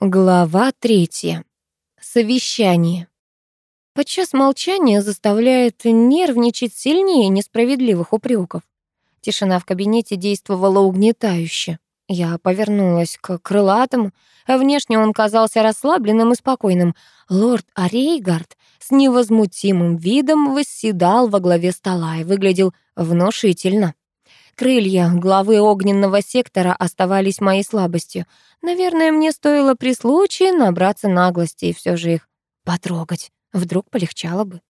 Глава третья. Совещание. Подчас молчание заставляет нервничать сильнее несправедливых упреков. Тишина в кабинете действовала угнетающе. Я повернулась к крылатому, а внешне он казался расслабленным и спокойным. Лорд Арейгард с невозмутимым видом восседал во главе стола и выглядел внушительно. Крылья главы огненного сектора оставались моей слабостью. Наверное, мне стоило при случае набраться наглости и все же их потрогать. Вдруг полегчало бы.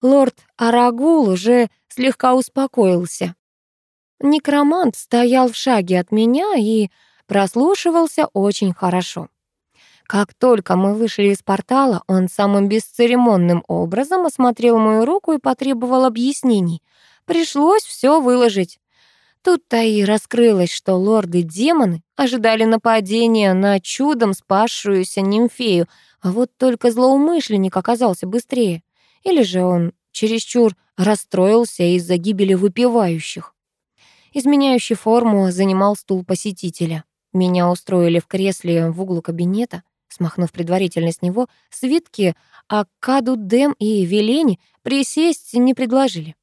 Лорд Арагул уже слегка успокоился. Некромант стоял в шаге от меня и прослушивался очень хорошо. Как только мы вышли из портала, он самым бесцеремонным образом осмотрел мою руку и потребовал объяснений. Пришлось все выложить. Тут-то и раскрылось, что лорды-демоны ожидали нападения на чудом спасшуюся нимфею, а вот только злоумышленник оказался быстрее. Или же он чересчур расстроился из-за гибели выпивающих. Изменяющий форму занимал стул посетителя. Меня устроили в кресле в углу кабинета, смахнув предварительно с него свитки, а Каду Дэм и Велени присесть не предложили.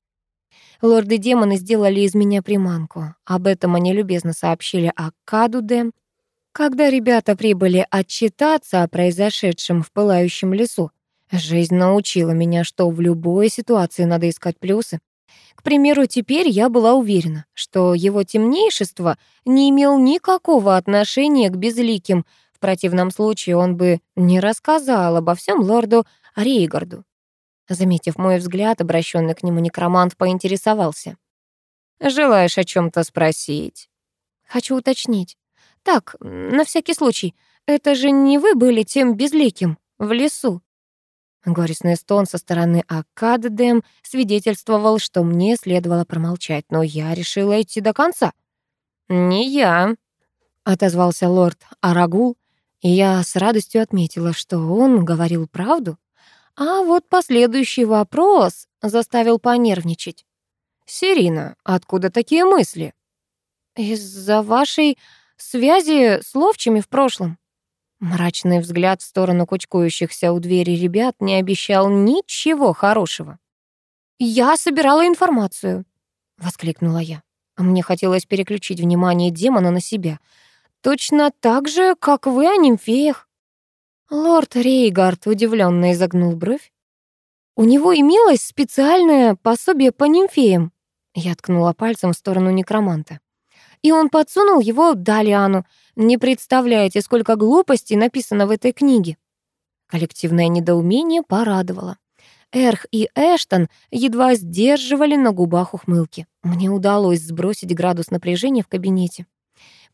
Лорды-демоны сделали из меня приманку. Об этом они любезно сообщили Аккадуде. Когда ребята прибыли отчитаться о произошедшем в пылающем лесу, жизнь научила меня, что в любой ситуации надо искать плюсы. К примеру, теперь я была уверена, что его темнейшество не имел никакого отношения к безликим. В противном случае он бы не рассказал обо всем лорду Рейгарду. Заметив мой взгляд, обращенный к нему некромант поинтересовался. «Желаешь о чем то спросить?» «Хочу уточнить. Так, на всякий случай, это же не вы были тем безликим в лесу?» Горестный стон со стороны Акаддем свидетельствовал, что мне следовало промолчать, но я решила идти до конца. «Не я», — отозвался лорд Арагул, и я с радостью отметила, что он говорил правду. А вот последующий вопрос заставил понервничать. «Сирина, откуда такие мысли?» «Из-за вашей связи с ловчими в прошлом». Мрачный взгляд в сторону кучкующихся у двери ребят не обещал ничего хорошего. «Я собирала информацию», — воскликнула я. Мне хотелось переключить внимание демона на себя. «Точно так же, как вы о нимфеях». Лорд Рейгард удивленно изогнул бровь. «У него имелось специальное пособие по нимфеям», я ткнула пальцем в сторону некроманта. «И он подсунул его Далиану. Не представляете, сколько глупостей написано в этой книге». Коллективное недоумение порадовало. Эрх и Эштон едва сдерживали на губах ухмылки. Мне удалось сбросить градус напряжения в кабинете.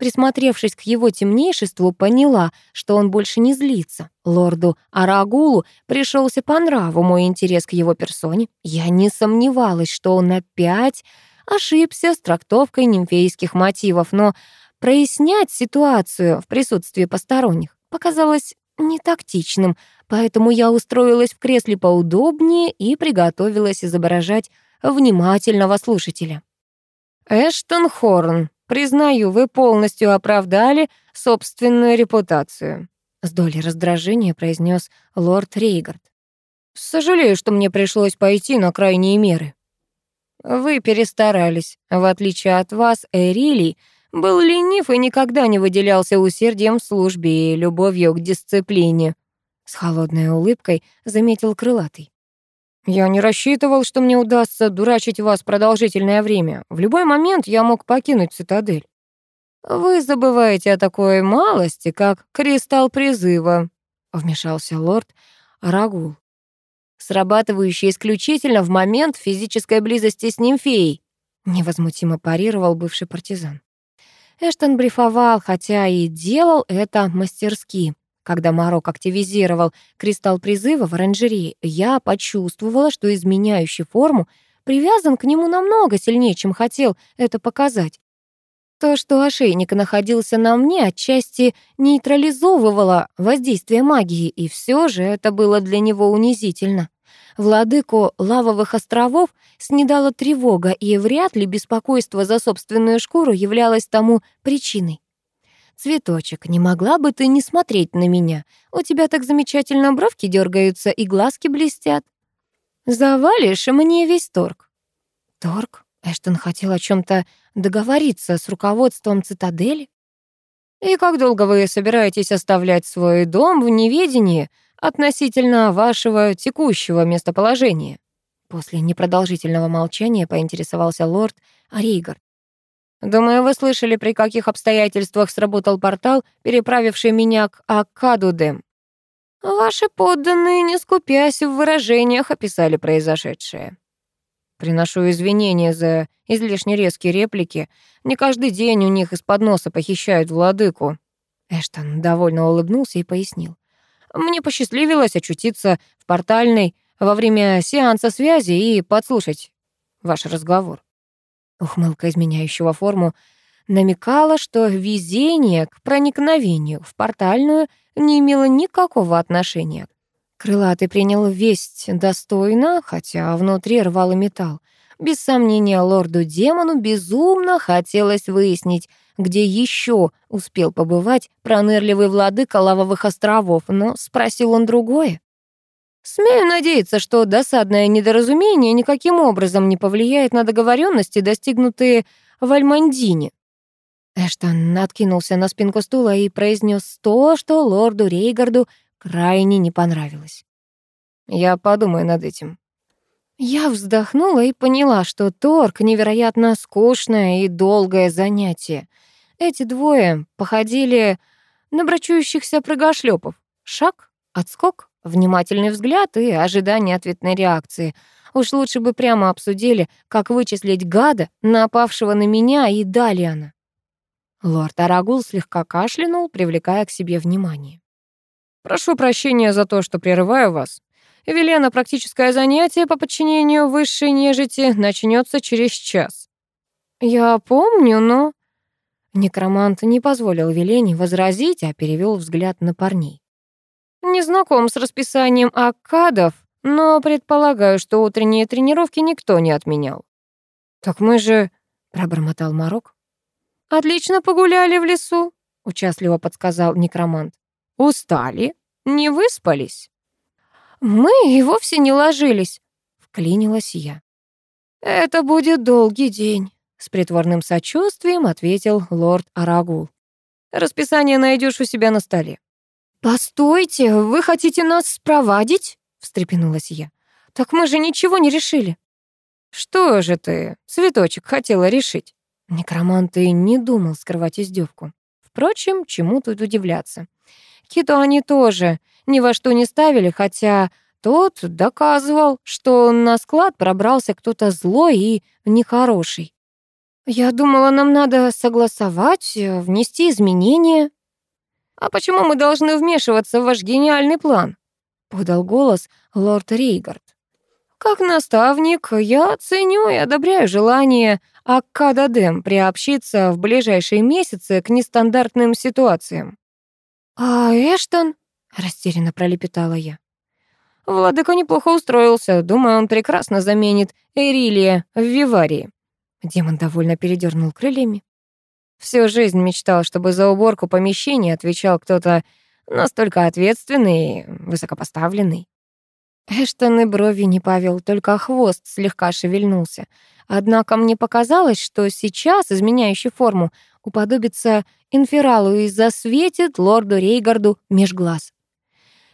Присмотревшись к его темнейшеству, поняла, что он больше не злится. Лорду Арагулу пришелся по нраву мой интерес к его персоне. Я не сомневалась, что он опять ошибся с трактовкой нимфейских мотивов, но прояснять ситуацию в присутствии посторонних показалось нетактичным, поэтому я устроилась в кресле поудобнее и приготовилась изображать внимательного слушателя. «Эштон Хорн, Признаю, вы полностью оправдали собственную репутацию», с долей раздражения произнес лорд Рейгард. «Сожалею, что мне пришлось пойти на крайние меры». «Вы перестарались. В отличие от вас, Эрилий был ленив и никогда не выделялся усердием в службе и любовью к дисциплине», с холодной улыбкой заметил крылатый. Я не рассчитывал, что мне удастся дурачить вас продолжительное время. В любой момент я мог покинуть цитадель. Вы забываете о такой малости, как кристалл призыва, вмешался лорд Рагул, срабатывающий исключительно в момент физической близости с нимфеей, невозмутимо парировал бывший партизан. Эштон брифовал, хотя и делал это мастерски. Когда Марок активизировал кристалл призыва в оранжерее, я почувствовала, что изменяющий форму привязан к нему намного сильнее, чем хотел это показать. То, что ошейник находился на мне, отчасти нейтрализовывало воздействие магии, и все же это было для него унизительно. Владыку лавовых островов снедала тревога, и вряд ли беспокойство за собственную шкуру являлось тому причиной. «Цветочек, не могла бы ты не смотреть на меня? У тебя так замечательно бровки дергаются и глазки блестят. Завалишь мне весь торг». «Торг?» Эштон хотел о чем то договориться с руководством цитадели. «И как долго вы собираетесь оставлять свой дом в неведении относительно вашего текущего местоположения?» После непродолжительного молчания поинтересовался лорд Рейгард. «Думаю, вы слышали, при каких обстоятельствах сработал портал, переправивший меня к Акадудем. Ваши подданные, не скупясь в выражениях, описали произошедшее. Приношу извинения за излишне резкие реплики. Не каждый день у них из-под носа похищают владыку». Эштон довольно улыбнулся и пояснил. «Мне посчастливилось очутиться в портальной во время сеанса связи и подслушать ваш разговор». Ухмылка изменяющего форму намекала, что везение к проникновению в портальную не имело никакого отношения Крылатый принял весть достойно, хотя внутри рвал и металл. Без сомнения, лорду-демону безумно хотелось выяснить, где еще успел побывать пронырливый владыка Лавовых островов, но спросил он другое. «Смею надеяться, что досадное недоразумение никаким образом не повлияет на договоренности, достигнутые в Альмандине». Эштон откинулся на спинку стула и произнес то, что лорду Рейгарду крайне не понравилось. Я подумаю над этим. Я вздохнула и поняла, что торг — невероятно скучное и долгое занятие. Эти двое походили на брачующихся прыгошлёпов. Шаг, отскок, внимательный взгляд и ожидание ответной реакции. Уж лучше бы прямо обсудили, как вычислить гада, напавшего на меня и Далиана. Лорд Арагул слегка кашлянул, привлекая к себе внимание. Прошу прощения за то, что прерываю вас. Велена, практическое занятие по подчинению высшей нежити начнется через час. Я помню, но... Некромант не позволил Велене возразить, а перевел взгляд на парней. Не знаком с расписанием аккадов, но предполагаю, что утренние тренировки никто не отменял. Так мы же... пробормотал Марок. Отлично погуляли в лесу, участливо подсказал некромант. Устали? Не выспались?» «Мы и вовсе не ложились», — вклинилась я. «Это будет долгий день», — с притворным сочувствием ответил лорд Арагул. «Расписание найдешь у себя на столе». «Постойте, вы хотите нас спровадить?» — встрепенулась я. «Так мы же ничего не решили». «Что же ты, цветочек, хотела решить?» Некромант и не думал скрывать издевку. Впрочем, чему тут удивляться? Киту они тоже ни во что не ставили, хотя тот доказывал, что на склад пробрался кто-то злой и нехороший. Я думала, нам надо согласовать, внести изменения. А почему мы должны вмешиваться в ваш гениальный план? подал голос лорд Рейгард. Как наставник, я ценю и одобряю желание Аккададем приобщиться в ближайшие месяцы к нестандартным ситуациям. «А Эштон?» — растерянно пролепетала я. «Владыка неплохо устроился. Думаю, он прекрасно заменит Эрилия в Виварии». Демон довольно передернул крыльями. Всю жизнь мечтал, чтобы за уборку помещения отвечал кто-то настолько ответственный и высокопоставленный. Эштон и брови не повел, только хвост слегка шевельнулся. Однако мне показалось, что сейчас, изменяющий форму, уподобится инфералу и засветит лорду Рейгарду меж глаз.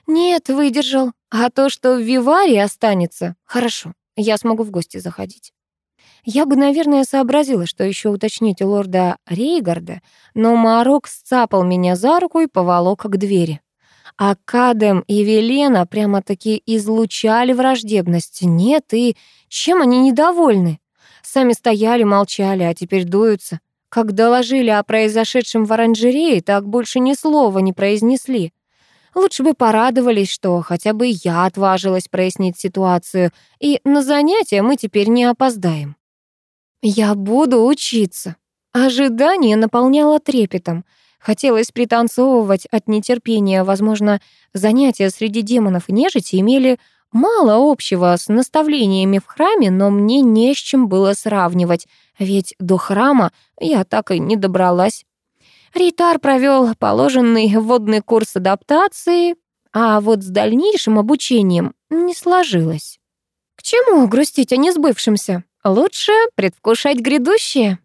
Нет, выдержал. А то, что в Виварии останется, хорошо, я смогу в гости заходить. Я бы, наверное, сообразила, что еще уточнить у лорда Рейгарда, но Марок сцапал меня за руку и поволок к двери. А Кадем и Велена прямо-таки излучали враждебность. Нет, и чем они недовольны? Сами стояли, молчали, а теперь дуются. Как доложили о произошедшем в оранжерее, так больше ни слова не произнесли. Лучше бы порадовались, что хотя бы я отважилась прояснить ситуацию, и на занятия мы теперь не опоздаем. Я буду учиться. Ожидание наполняло трепетом. Хотелось пританцовывать от нетерпения. Возможно, занятия среди демонов и нежити имели мало общего с наставлениями в храме, но мне не с чем было сравнивать, ведь до храма я так и не добралась. Рейтар провел положенный вводный курс адаптации, а вот с дальнейшим обучением не сложилось. К чему грустить о несбывшемся? Лучше предвкушать грядущее.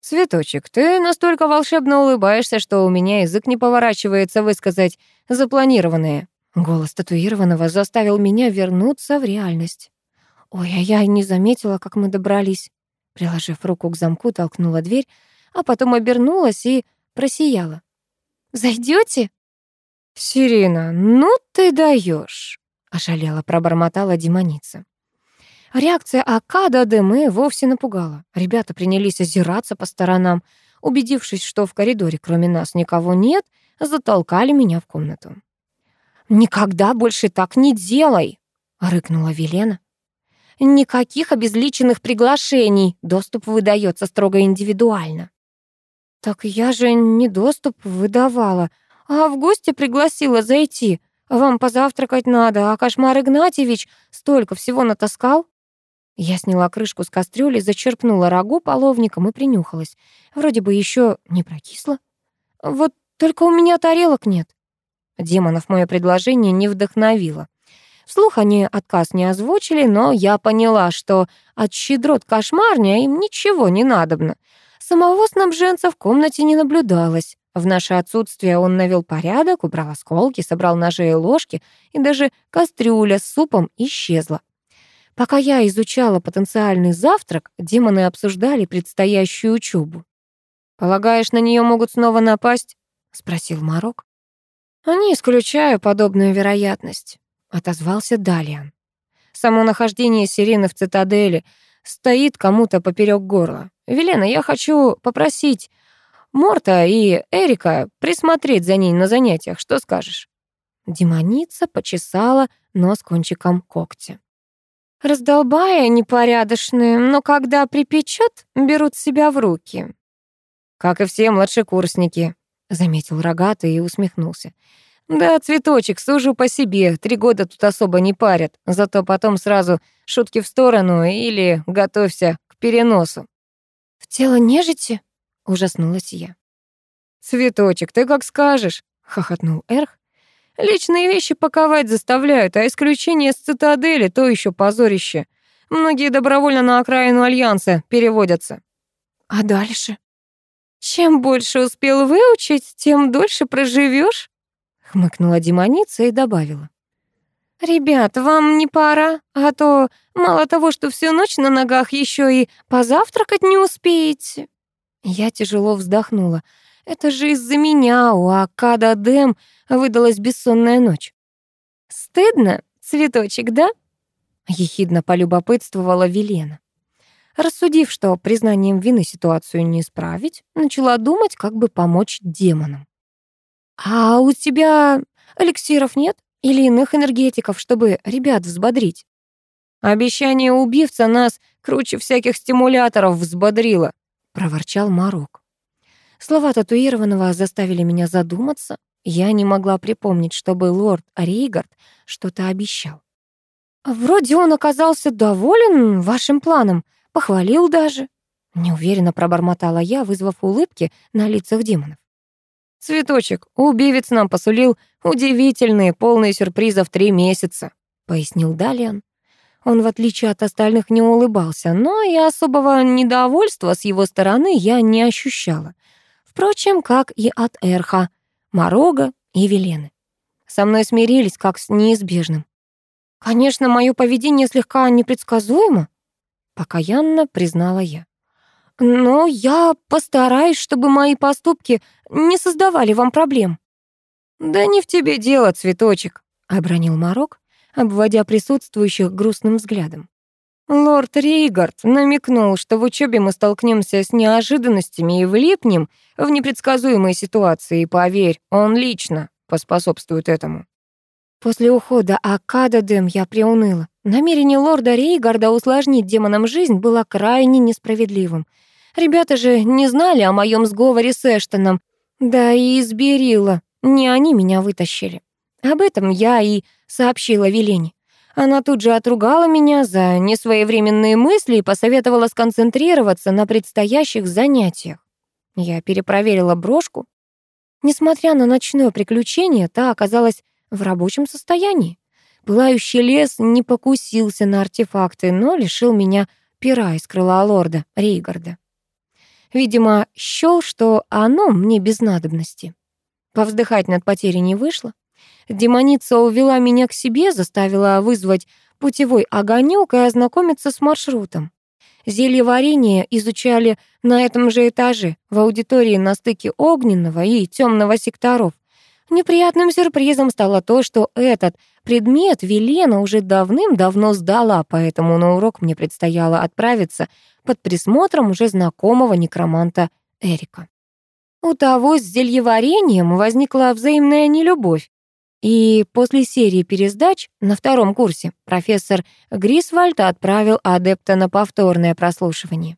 «Цветочек, ты настолько волшебно улыбаешься, что у меня язык не поворачивается высказать запланированное». Голос татуированного заставил меня вернуться в реальность. Ой, а я не заметила, как мы добрались. Приложив руку к замку, толкнула дверь, а потом обернулась и просияла. «Зайдёте?» «Сирина, ну ты даешь, ошалела пробормотала демоница. Реакция Акада Дэмэ вовсе напугала. Ребята принялись озираться по сторонам. Убедившись, что в коридоре кроме нас никого нет, затолкали меня в комнату. «Никогда больше так не делай!» — рыкнула Велена. «Никаких обезличенных приглашений. Доступ выдается строго индивидуально». «Так я же не доступ выдавала, а в гости пригласила зайти. Вам позавтракать надо, а Кошмар Игнатьевич столько всего натаскал». Я сняла крышку с кастрюли, зачерпнула рагу половником и принюхалась. Вроде бы еще не прокисло. Вот только у меня тарелок нет. Демонов мое предложение не вдохновило. Вслух они отказ не озвучили, но я поняла, что от щедрот кошмарня им ничего не надобно. Самого снабженца в комнате не наблюдалось. В наше отсутствие он навел порядок, убрал осколки, собрал ножи и ложки, и даже кастрюля с супом исчезла. Пока я изучала потенциальный завтрак, демоны обсуждали предстоящую учебу. «Полагаешь, на нее могут снова напасть?» — спросил Марок. «Не исключаю подобную вероятность», — отозвался Далиан. «Само нахождение сирены в цитадели стоит кому-то поперек горла. Велена, я хочу попросить Морта и Эрика присмотреть за ней на занятиях. Что скажешь?» Демоница почесала нос кончиком когтя. Раздолбая непорядочные, но когда припечет, берут себя в руки. «Как и все младшекурсники», — заметил рогатый и усмехнулся. «Да, цветочек, сужу по себе, три года тут особо не парят, зато потом сразу шутки в сторону или готовься к переносу». «В тело нежити?» — ужаснулась я. «Цветочек, ты как скажешь», — хохотнул Эрх. Личные вещи паковать заставляют, а исключение с цитадели — то еще позорище. Многие добровольно на окраину Альянса переводятся. А дальше? Чем больше успел выучить, тем дольше проживешь? Хмыкнула демоница и добавила. «Ребят, вам не пора, а то мало того, что всю ночь на ногах еще и позавтракать не успеете». Я тяжело вздохнула. Это же из-за меня у Акада Дэм выдалась бессонная ночь. «Стыдно, цветочек, да?» — ехидно полюбопытствовала Велена. Рассудив, что признанием вины ситуацию не исправить, начала думать, как бы помочь демонам. «А у тебя эликсиров нет? Или иных энергетиков, чтобы ребят взбодрить?» «Обещание убивца нас круче всяких стимуляторов взбодрило», — проворчал Марок. Слова татуированного заставили меня задуматься. Я не могла припомнить, чтобы лорд Рейгард что-то обещал. «Вроде он оказался доволен вашим планом, похвалил даже». Неуверенно пробормотала я, вызвав улыбки на лицах демонов. «Цветочек, убивец нам посулил удивительные, полные сюрпризов три месяца», — пояснил Далиан. Он, в отличие от остальных, не улыбался, но и особого недовольства с его стороны я не ощущала. Впрочем, как и от Эрха, Морога и Велены. Со мной смирились как с неизбежным. Конечно, мое поведение слегка непредсказуемо, покаянно признала я. Но я постараюсь, чтобы мои поступки не создавали вам проблем. Да не в тебе дело, цветочек, обронил Марок, обводя присутствующих грустным взглядом. Лорд Рейгард намекнул, что в учебе мы столкнемся с неожиданностями и влипнем в непредсказуемые ситуации, и поверь, он лично поспособствует этому. После ухода Акада Дэм я приуныла. Намерение лорда Рейгарда усложнить демонам жизнь было крайне несправедливым. Ребята же не знали о моем сговоре с Эштоном, да и изберила. Не они меня вытащили. Об этом я и сообщила Велене. Она тут же отругала меня за несвоевременные мысли и посоветовала сконцентрироваться на предстоящих занятиях. Я перепроверила брошку. Несмотря на ночное приключение, та оказалась в рабочем состоянии. Пылающий лес не покусился на артефакты, но лишил меня пера из крыла лорда Рейгарда. Видимо, счёл, что оно мне без надобности. Повздыхать над потерей не вышло. Демоница увела меня к себе, заставила вызвать путевой огонек и ознакомиться с маршрутом. Зелье варенье изучали на этом же этаже, в аудитории на стыке огненного и темного секторов. Неприятным сюрпризом стало то, что этот предмет Велена уже давным-давно сдала, поэтому на урок мне предстояло отправиться под присмотром уже знакомого некроманта Эрика. У того с зельеварением возникла взаимная нелюбовь. И после серии пересдач на втором курсе профессор Грисвальд отправил адепта на повторное прослушивание.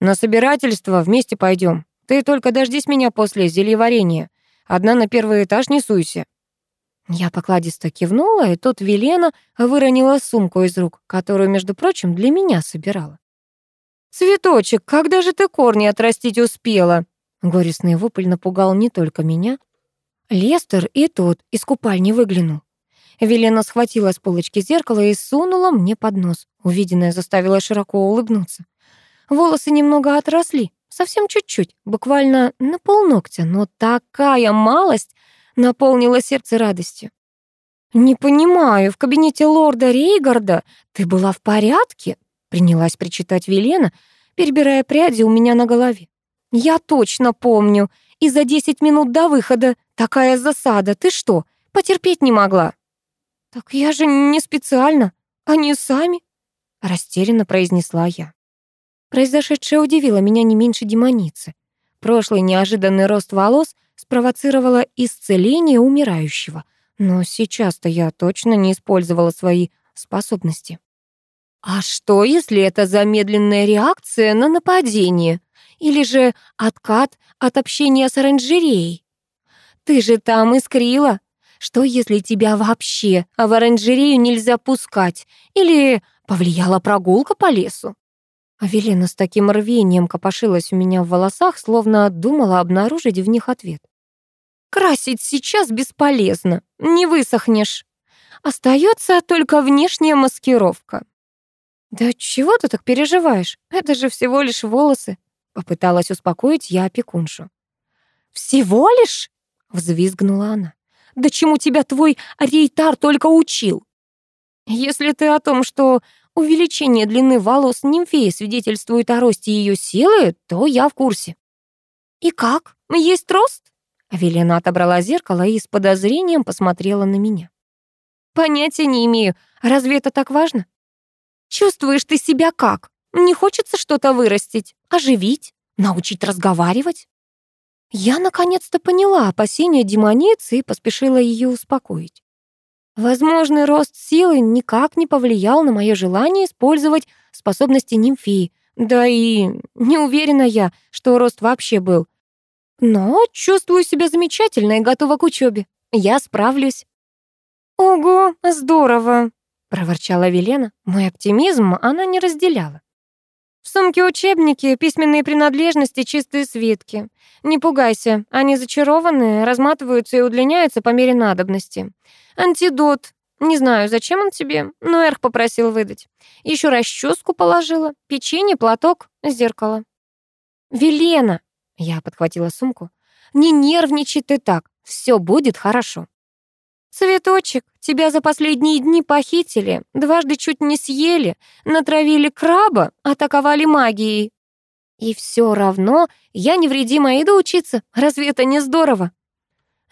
«На собирательство вместе пойдем. Ты только дождись меня после зельеварения. Одна на первый этаж не суйся». Я покладисто кивнула, и тут Велена выронила сумку из рук, которую, между прочим, для меня собирала. «Цветочек, когда же ты корни отрастить успела?» Горестный вопль напугал не только меня. Лестер и тот из купальни выглянул. Велена схватила с полочки зеркало и сунула мне под нос. Увиденное заставило широко улыбнуться. Волосы немного отросли, совсем чуть-чуть, буквально на полногтя, но такая малость наполнила сердце радостью. «Не понимаю, в кабинете лорда Рейгарда ты была в порядке?» Принялась причитать Велена, перебирая пряди у меня на голове. «Я точно помню. И за десять минут до выхода такая засада. Ты что, потерпеть не могла?» «Так я же не специально. Они сами», — растерянно произнесла я. Произошедшее удивило меня не меньше демоницы. Прошлый неожиданный рост волос спровоцировало исцеление умирающего, но сейчас-то я точно не использовала свои способности. А что, если это замедленная реакция на нападение? Или же откат от общения с оранжереей? Ты же там искрила. Что, если тебя вообще в оранжерею нельзя пускать? Или повлияла прогулка по лесу? Авелина с таким рвением копошилась у меня в волосах, словно думала обнаружить в них ответ. «Красить сейчас бесполезно, не высохнешь. Остается только внешняя маскировка. «Да чего ты так переживаешь? Это же всего лишь волосы», — попыталась успокоить я опекуншу. «Всего лишь?» — взвизгнула она. «Да чему тебя твой рейтар только учил?» «Если ты о том, что увеличение длины волос нимфеи свидетельствует о росте ее силы, то я в курсе». «И как? Есть рост?» Велена отобрала зеркало и с подозрением посмотрела на меня. «Понятия не имею. Разве это так важно?» Чувствуешь ты себя как? Не хочется что-то вырастить, оживить, научить разговаривать?» Я наконец-то поняла опасения демоницы и поспешила ее успокоить. Возможный рост силы никак не повлиял на мое желание использовать способности нимфии, да и не уверена я, что рост вообще был. Но чувствую себя замечательно и готова к учебе. Я справлюсь. «Ого, здорово!» — проворчала Велена. Мой оптимизм она не разделяла. В сумке учебники, письменные принадлежности, чистые свитки. Не пугайся, они зачарованные, разматываются и удлиняются по мере надобности. Антидот. Не знаю, зачем он тебе, но Эрх попросил выдать. Еще расческу положила, печенье, платок, зеркало. «Велена!» — я подхватила сумку. «Не нервничай ты так, все будет хорошо». «Цветочек, тебя за последние дни похитили, дважды чуть не съели, натравили краба, атаковали магией. И все равно я невредима иду учиться, разве это не здорово?»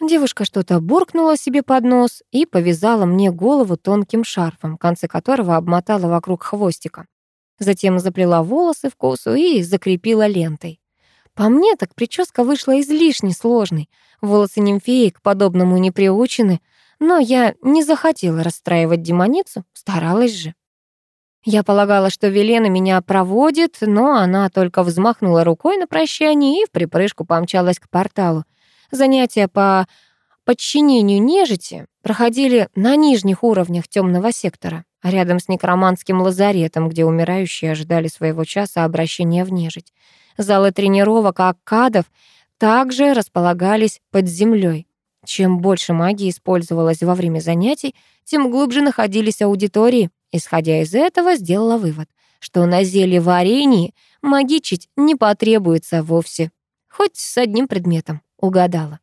Девушка что-то буркнула себе под нос и повязала мне голову тонким шарфом, концы которого обмотала вокруг хвостика. Затем заплела волосы в косу и закрепила лентой. По мне, так прическа вышла излишне сложной. Волосы нимфеи к подобному не приучены — но я не захотела расстраивать демоницу, старалась же. Я полагала, что Велена меня проводит, но она только взмахнула рукой на прощание и в припрыжку помчалась к порталу. Занятия по подчинению нежити проходили на нижних уровнях темного сектора, рядом с некроманским лазаретом, где умирающие ожидали своего часа обращения в нежить. Залы тренировок Аккадов также располагались под землей. Чем больше магии использовалось во время занятий, тем глубже находились аудитории. Исходя из этого, сделала вывод, что на зелье варенье магичить не потребуется вовсе. Хоть с одним предметом угадала.